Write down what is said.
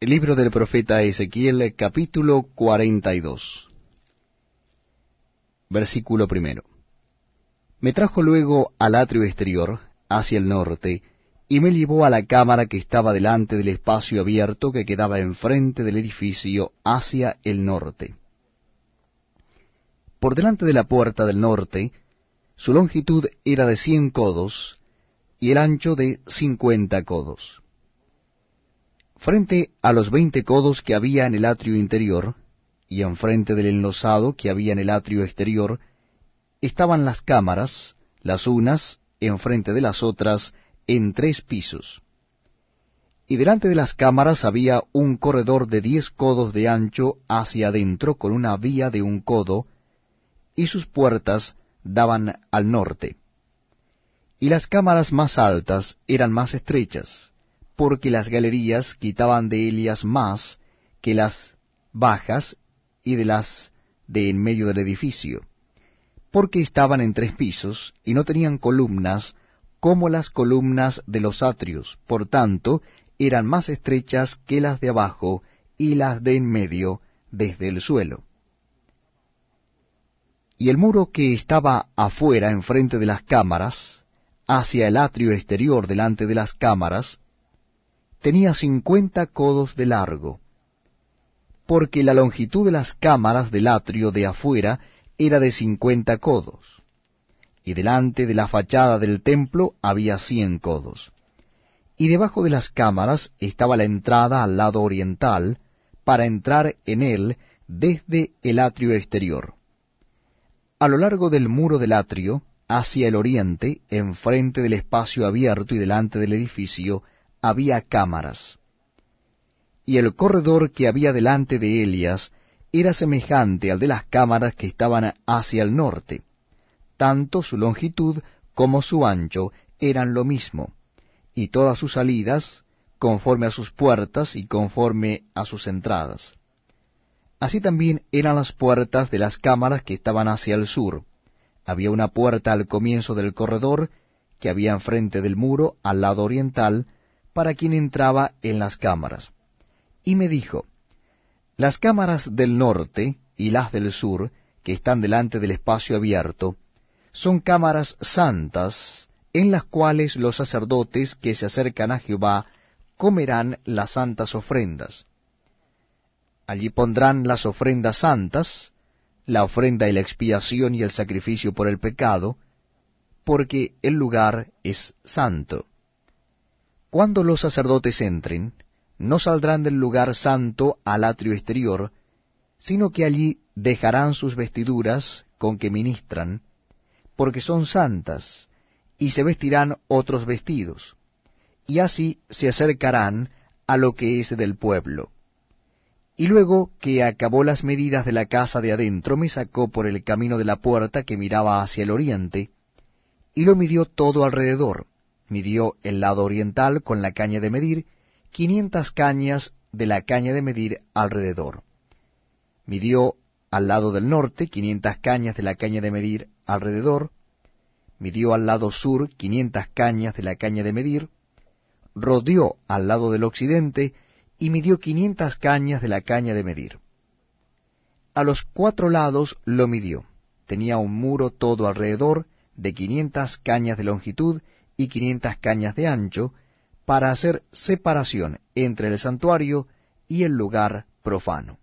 El libro del profeta Ezequiel, capítulo 42. Versículo primero. Me trajo luego al atrio exterior, hacia el norte, y me llevó a la cámara que estaba delante del espacio abierto que quedaba enfrente del edificio hacia el norte. Por delante de la puerta del norte, su longitud era de cien codos, y el ancho de cincuenta codos. Frente a los veinte codos que había en el atrio interior, y enfrente del enlosado que había en el atrio exterior, estaban las cámaras, las unas enfrente de las otras, en tres pisos. Y delante de las cámaras había un corredor de diez codos de ancho hacia adentro con una vía de un codo, y sus puertas daban al norte. Y las cámaras más altas eran más estrechas, porque las galerías quitaban de ellas más que las bajas y de las de en medio del edificio, porque estaban en tres pisos y no tenían columnas como las columnas de los atrios, por tanto eran más estrechas que las de abajo y las de en medio desde el suelo. Y el muro que estaba afuera enfrente de las cámaras, hacia el atrio exterior delante de las cámaras, tenía cincuenta codos de largo, porque la longitud de las cámaras del atrio de afuera era de cincuenta codos, y delante de la fachada del templo había cien codos. Y debajo de las cámaras estaba la entrada al lado oriental, para entrar en él desde el atrio exterior. A lo largo del muro del atrio, hacia el oriente, enfrente del espacio abierto y delante del edificio, había cámaras. Y el corredor que había delante de Elias era semejante al de las cámaras que estaban hacia el norte. Tanto su longitud como su ancho eran lo mismo, y todas sus salidas, conforme a sus puertas y conforme a sus entradas. Así también eran las puertas de las cámaras que estaban hacia el sur. Había una puerta al comienzo del corredor, que había enfrente del muro, al lado oriental, para quien entraba en las cámaras. Y me dijo, Las cámaras del norte y las del sur, que están delante del espacio abierto, son cámaras santas, en las cuales los sacerdotes que se acercan a Jehová comerán las santas ofrendas. Allí pondrán las ofrendas santas, la ofrenda y la expiación y el sacrificio por el pecado, porque el lugar es santo. Cuando los sacerdotes entren, no saldrán del lugar santo al atrio exterior, sino que allí dejarán sus vestiduras con que ministran, porque son santas, y se vestirán otros vestidos, y así se acercarán a lo que es del pueblo. Y luego que acabó las medidas de la casa de adentro, me sacó por el camino de la puerta que miraba hacia el oriente, y lo midió todo alrededor, midió el lado oriental con la caña de medir, quinientas cañas de la caña de medir alrededor. Midió al lado del norte quinientas cañas de la caña de medir alrededor, midió al lado sur quinientas cañas de la caña de medir, rodeó al lado del occidente y midió quinientas cañas de la caña de medir. A los cuatro lados lo midió. Tenía un muro todo alrededor de quinientas cañas de longitud y quinientas cañas de ancho, para hacer separación entre el santuario y el lugar profano.